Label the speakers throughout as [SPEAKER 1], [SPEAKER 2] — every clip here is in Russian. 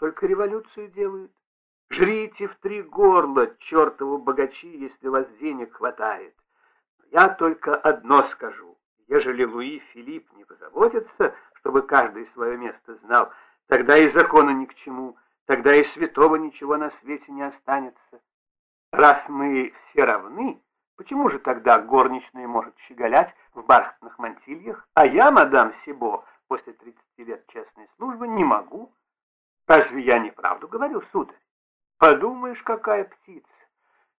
[SPEAKER 1] только революцию делают. Жрите в три горла, чертову богачи, если у вас денег хватает. Я только одно скажу. Ежели Луи Филипп не позаботится, чтобы каждый свое место знал, тогда и закона ни к чему, тогда и святого ничего на свете не останется. Раз мы все равны, почему же тогда горничная может щеголять в бархатных мантильях, а я, мадам Сибо, после 30 лет честной службы, не могу? Разве я не правду говорю, сударь? Подумаешь, какая птица!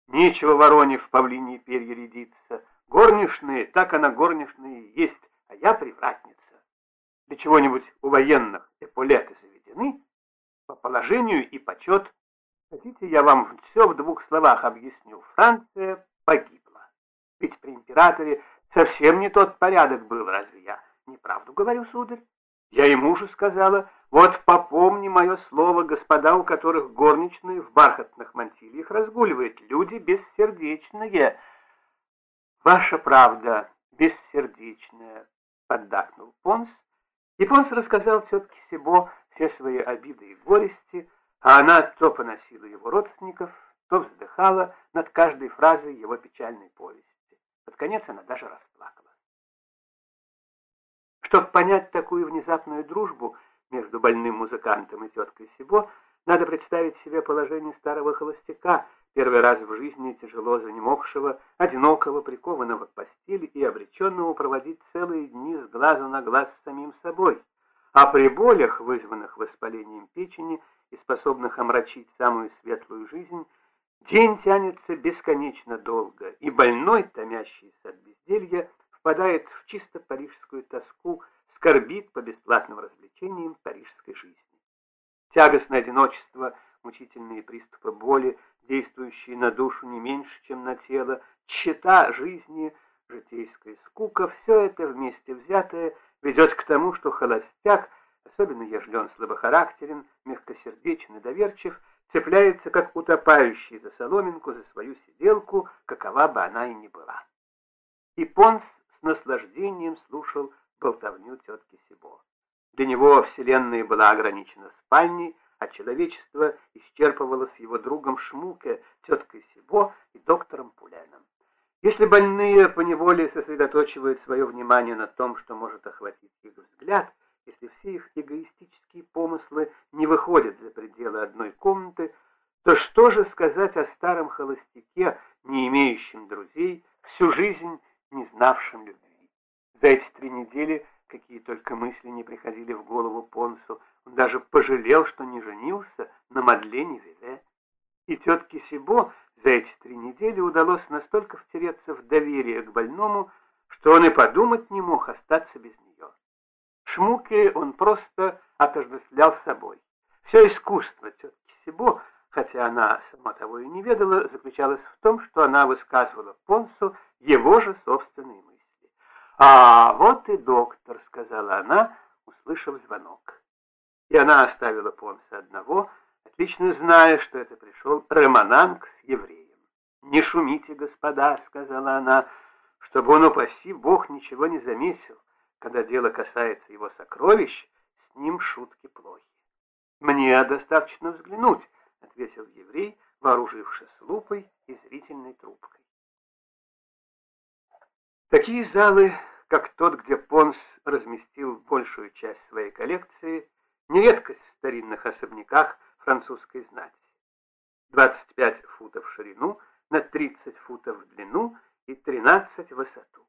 [SPEAKER 1] Нечего вороне в павлиньи перья рядиться. Горничные, так она горничная есть, а я привратница. Для чего-нибудь у военных эполеты заведены, по положению и почет. Хотите, я вам все в двух словах объясню. Франция погибла. Ведь при императоре совсем не тот порядок был, разве я неправду говорю, сударь? Я ему же сказала, вот попомни мое слово, господа, у которых горничные в бархатных мантильях разгуливают, люди бессердечные. Ваша правда бессердечная, поддакнул Понс, и Понс рассказал тетке Себо все свои обиды и горести, а она то поносила его родственников, то вздыхала над каждой фразой его печальной повести. Под конец она даже расплакалась. Чтобы понять такую внезапную дружбу между больным музыкантом и теткой Себо, надо представить себе положение старого холостяка, первый раз в жизни тяжело занемогшего, одинокого, прикованного к постели и обреченного проводить целые дни с глазу на глаз с самим собой. А при болях, вызванных воспалением печени и способных омрачить самую светлую жизнь, день тянется бесконечно долго, и больной, томящийся от безделья, впадает в чисто парижскую тоску, скорбит по бесплатным развлечениям парижской жизни. Тягостное одиночество, мучительные приступы боли, действующие на душу не меньше, чем на тело, тщета жизни, житейская скука, все это вместе взятое ведет к тому, что холостяк, особенно ежели он слабохарактерен, мягкосердечен и доверчив, цепляется, как утопающий за соломинку, за свою сиделку, какова бы она и ни была. И Понс наслаждением слушал болтовню тетки Сибо. Для него вселенная была ограничена спальней, а человечество исчерпывалось его другом Шмуке, теткой Сибо и доктором Пуленом. Если больные поневоле сосредоточивают свое внимание на том, что может охватить их взгляд, если все их эгоистические помыслы не выходят за пределы одной комнаты, то что же сказать о старом холостяке, не имеющем друзей, всю жизнь не знавшем? За эти три недели какие только мысли не приходили в голову Понсу, он даже пожалел, что не женился на Мадлене Виле. И тетке Сибо за эти три недели удалось настолько втереться в доверие к больному, что он и подумать не мог остаться без нее. Шмуке он просто отождествлял собой. Все искусство тетки Сибо, хотя она сама того и не ведала, заключалось в том, что она высказывала Понсу его же собственные мысли. «А, вот и доктор», — сказала она, услышав звонок. И она оставила Понса одного, отлично зная, что это пришел Ремонанг с евреем. «Не шумите, господа», — сказала она, — «чтобы он, упаси Бог, ничего не заметил. Когда дело касается его сокровищ, с ним шутки плохи». «Мне достаточно взглянуть», — ответил еврей, вооружившись лупой и зрительной трубкой. Такие залы как тот, где Понс разместил большую часть своей коллекции, не в старинных особняках французской знати. 25 футов в ширину, на 30 футов в длину и 13 в высоту.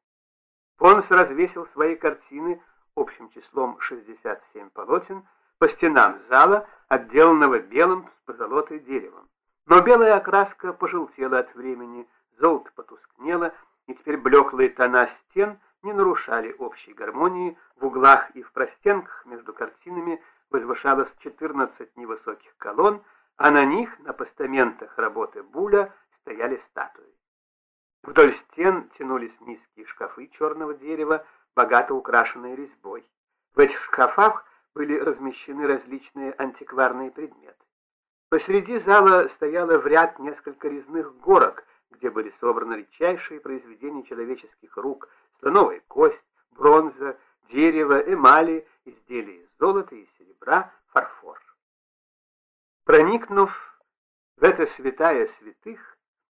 [SPEAKER 1] Понс развесил свои картины общим числом 67 полотен по стенам зала, отделанного белым с позолотой деревом. Но белая окраска пожелтела от времени, золото потускнело, и теперь блеклые тона стен – не нарушали общей гармонии, в углах и в простенках между картинами возвышалось 14 невысоких колонн, а на них, на постаментах работы Буля, стояли статуи. Вдоль стен тянулись низкие шкафы черного дерева, богато украшенные резьбой. В этих шкафах были размещены различные антикварные предметы. Посреди зала стояло в ряд несколько резных горок, где были собраны редчайшие произведения человеческих рук – слоновая кость, бронза, дерево, эмали, изделия из золота и серебра, фарфор. Проникнув в это святая святых,